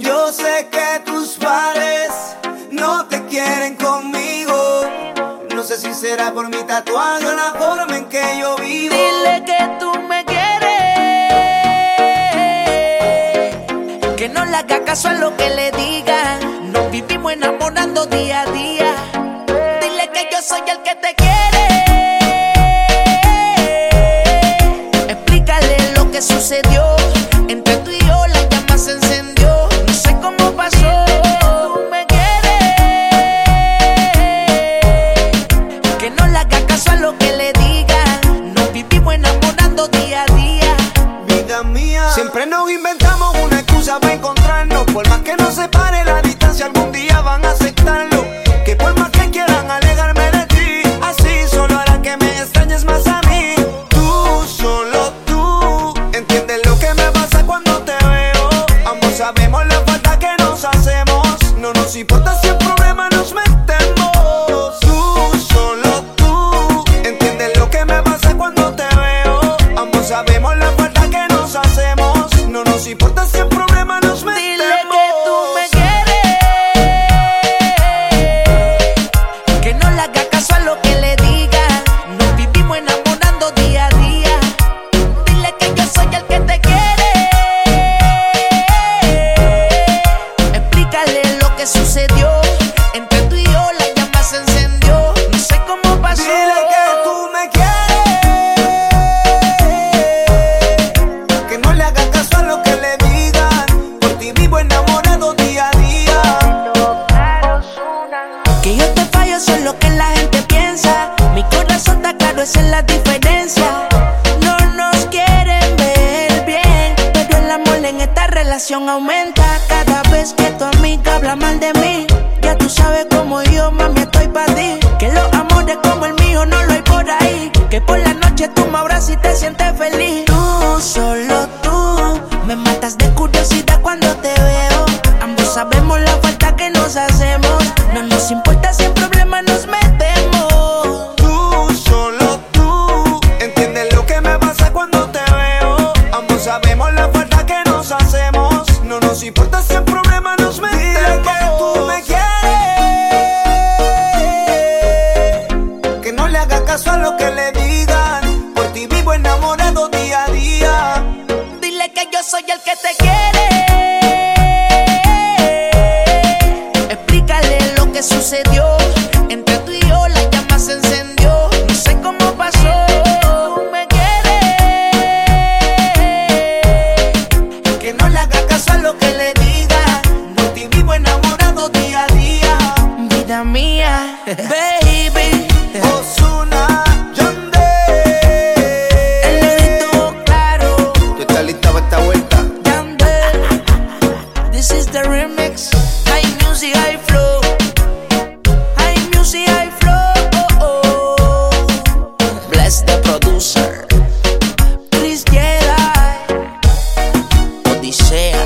Yo sé que tus padres no te quieren conmigo. No sé si será por mi tatuaje o la forma en que yo vivo. Dile que tú me quieres. Que no le haga caso a lo que le diga. Nos vivimos enamorando día a día. Caso a lo que le diga. Nos vivimos enamorando día a día. Vida mía, siempre nos inventamos una excusa para encontrarnos. Por más que nos separe la distancia, algún día van a aceptarlo. Que por más que quieran alejarme de ti, así solo hará que me extrañes más a mí. Tú, solo tú, entiendes lo que me pasa cuando te veo. Ambos sabemos la falta que nos hacemos. No nos importa si el problema importa si el problema nos metemos. Dile que claro, esa es la diferencia. No nos quieren ver bien, pero el amor en esta relación aumenta cada vez que tu amiga habla mal de mí. Ya tú sabes cómo yo, mami, estoy para ti. Que los amores como el mío no lo hay por ahí. Que por la noche tú me abrazas y te sientes feliz. Tú, solo tú, me matas de curiosidad cuando te veo. Ambos sabemos la falta que nos hacemos. Caso a lo que le digan. Por ti vivo enamorado día a día. Dile que yo soy el que te quiere. The remix. High music, high flow. High music, high flow. Bless the producer. Chris Jedi. Odisea.